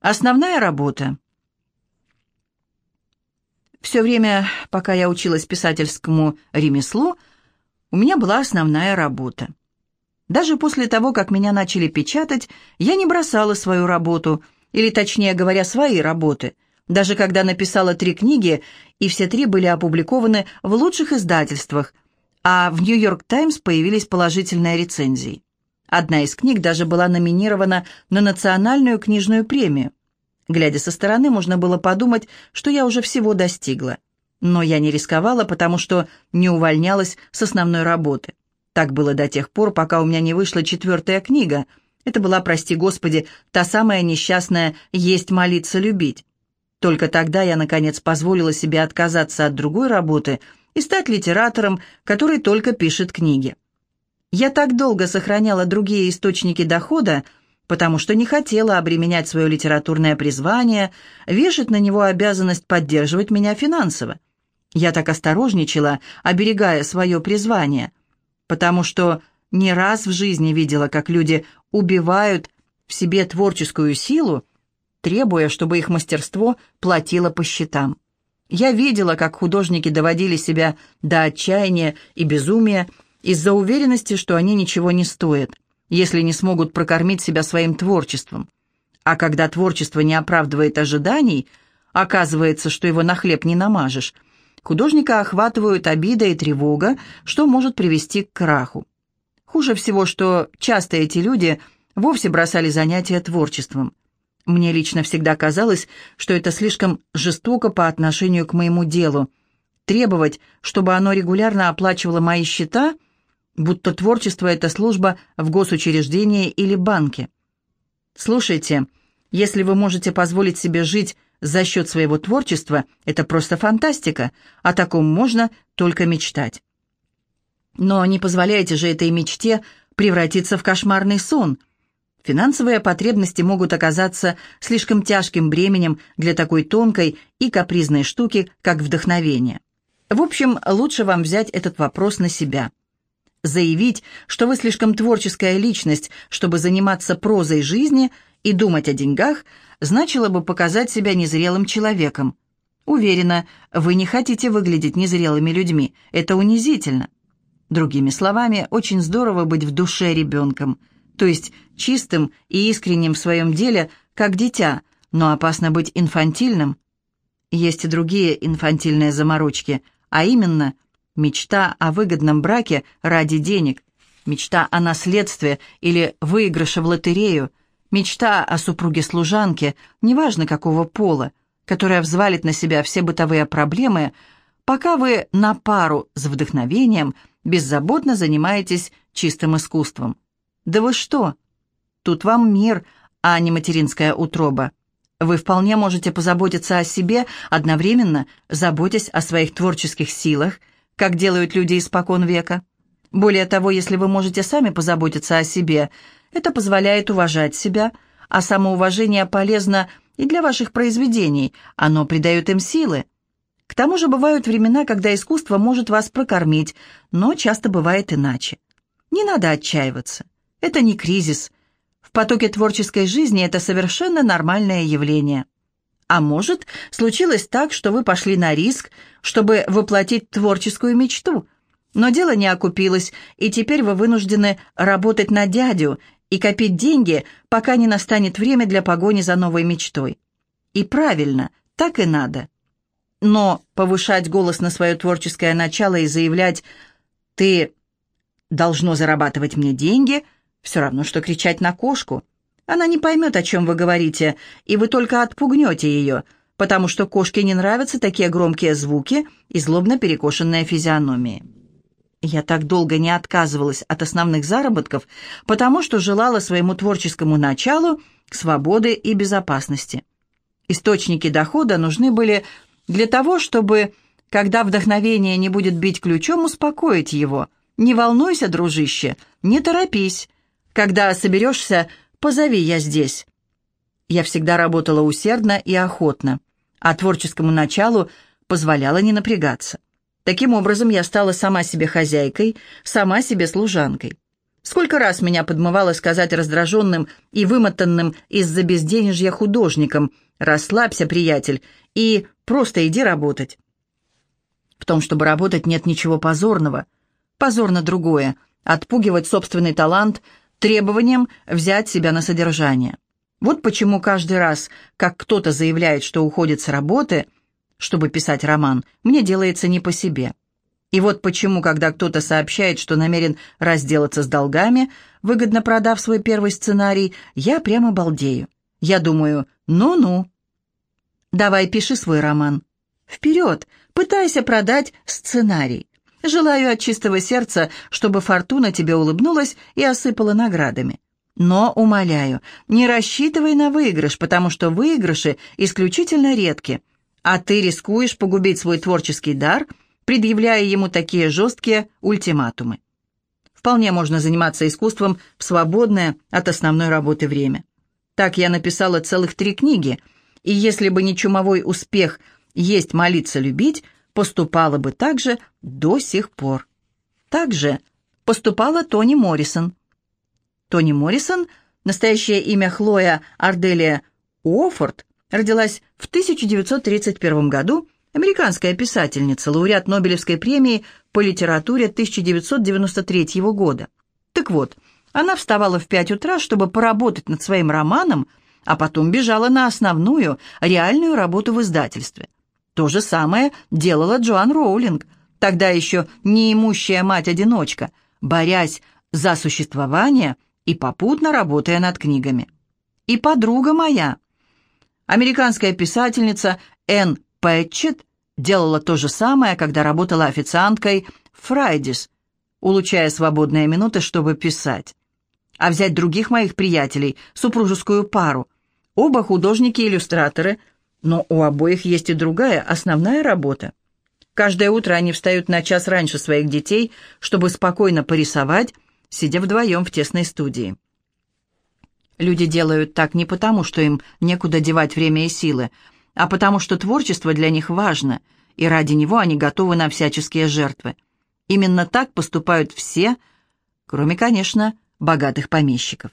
Основная работа. Все время, пока я училась писательскому ремеслу, у меня была основная работа. Даже после того, как меня начали печатать, я не бросала свою работу, или, точнее говоря, свои работы, даже когда написала три книги, и все три были опубликованы в лучших издательствах, а в «Нью-Йорк Таймс» появились положительные рецензии. Одна из книг даже была номинирована на национальную книжную премию. Глядя со стороны, можно было подумать, что я уже всего достигла. Но я не рисковала, потому что не увольнялась с основной работы. Так было до тех пор, пока у меня не вышла четвертая книга. Это была, прости господи, та самая несчастная «Есть, молиться, любить». Только тогда я, наконец, позволила себе отказаться от другой работы и стать литератором, который только пишет книги. Я так долго сохраняла другие источники дохода, потому что не хотела обременять свое литературное призвание, вешать на него обязанность поддерживать меня финансово. Я так осторожничала, оберегая свое призвание, потому что не раз в жизни видела, как люди убивают в себе творческую силу, требуя, чтобы их мастерство платило по счетам. Я видела, как художники доводили себя до отчаяния и безумия, из-за уверенности, что они ничего не стоят, если не смогут прокормить себя своим творчеством. А когда творчество не оправдывает ожиданий, оказывается, что его на хлеб не намажешь, художника охватывают обида и тревога, что может привести к краху. Хуже всего, что часто эти люди вовсе бросали занятия творчеством. Мне лично всегда казалось, что это слишком жестоко по отношению к моему делу. Требовать, чтобы оно регулярно оплачивало мои счета – будто творчество — это служба в госучреждении или банке. Слушайте, если вы можете позволить себе жить за счет своего творчества, это просто фантастика, о таком можно только мечтать. Но не позволяйте же этой мечте превратиться в кошмарный сон. Финансовые потребности могут оказаться слишком тяжким бременем для такой тонкой и капризной штуки, как вдохновение. В общем, лучше вам взять этот вопрос на себя. Заявить, что вы слишком творческая личность, чтобы заниматься прозой жизни и думать о деньгах, значило бы показать себя незрелым человеком. Уверена, вы не хотите выглядеть незрелыми людьми. Это унизительно. Другими словами, очень здорово быть в душе ребенком, то есть чистым и искренним в своем деле, как дитя, но опасно быть инфантильным. Есть и другие инфантильные заморочки, а именно – Мечта о выгодном браке ради денег, мечта о наследстве или выигрыше в лотерею, мечта о супруге-служанке, неважно какого пола, которая взвалит на себя все бытовые проблемы, пока вы на пару с вдохновением беззаботно занимаетесь чистым искусством. Да вы что? Тут вам мир, а не материнская утроба. Вы вполне можете позаботиться о себе, одновременно заботясь о своих творческих силах как делают люди испокон века. Более того, если вы можете сами позаботиться о себе, это позволяет уважать себя, а самоуважение полезно и для ваших произведений, оно придает им силы. К тому же бывают времена, когда искусство может вас прокормить, но часто бывает иначе. Не надо отчаиваться. Это не кризис. В потоке творческой жизни это совершенно нормальное явление. А может, случилось так, что вы пошли на риск, чтобы воплотить творческую мечту. Но дело не окупилось, и теперь вы вынуждены работать на дядю и копить деньги, пока не настанет время для погони за новой мечтой. И правильно, так и надо. Но повышать голос на свое творческое начало и заявлять «ты должно зарабатывать мне деньги» все равно, что кричать на кошку – она не поймет, о чем вы говорите, и вы только отпугнете ее, потому что кошке не нравятся такие громкие звуки и злобно перекошенные физиономии. Я так долго не отказывалась от основных заработков, потому что желала своему творческому началу свободы и безопасности. Источники дохода нужны были для того, чтобы, когда вдохновение не будет бить ключом, успокоить его. Не волнуйся, дружище, не торопись. Когда соберешься Позови, я здесь». Я всегда работала усердно и охотно, а творческому началу позволяла не напрягаться. Таким образом, я стала сама себе хозяйкой, сама себе служанкой. Сколько раз меня подмывало сказать раздраженным и вымотанным из-за безденежья художникам «Расслабься, приятель, и просто иди работать». В том, чтобы работать, нет ничего позорного. Позорно другое — отпугивать собственный талант требованием взять себя на содержание. Вот почему каждый раз, как кто-то заявляет, что уходит с работы, чтобы писать роман, мне делается не по себе. И вот почему, когда кто-то сообщает, что намерен разделаться с долгами, выгодно продав свой первый сценарий, я прямо балдею. Я думаю, ну-ну. Давай пиши свой роман. Вперед, пытайся продать сценарий. Желаю от чистого сердца, чтобы фортуна тебе улыбнулась и осыпала наградами. Но, умоляю, не рассчитывай на выигрыш, потому что выигрыши исключительно редки, а ты рискуешь погубить свой творческий дар – предъявляя ему такие жесткие ультиматумы. Вполне можно заниматься искусством в свободное от основной работы время. Так я написала целых три книги, и если бы не чумовой успех «Есть, молиться, любить», поступала бы так же до сих пор. Так же поступала Тони Моррисон. Тони Моррисон, настоящее имя Хлоя Арделия Уофорд, родилась в 1931 году Американская писательница, лауреат Нобелевской премии по литературе 1993 года. Так вот, она вставала в пять утра, чтобы поработать над своим романом, а потом бежала на основную, реальную работу в издательстве. То же самое делала Джоан Роулинг, тогда еще неимущая мать-одиночка, борясь за существование и попутно работая над книгами. И подруга моя, американская писательница Энн Пэтчет делала то же самое, когда работала официанткой в Фрайдис, улучшая свободные минуты, чтобы писать. А взять других моих приятелей, супружескую пару. Оба художники-иллюстраторы, но у обоих есть и другая, основная работа. Каждое утро они встают на час раньше своих детей, чтобы спокойно порисовать, сидя вдвоем в тесной студии. Люди делают так не потому, что им некуда девать время и силы, а потому что творчество для них важно, и ради него они готовы на всяческие жертвы. Именно так поступают все, кроме, конечно, богатых помещиков.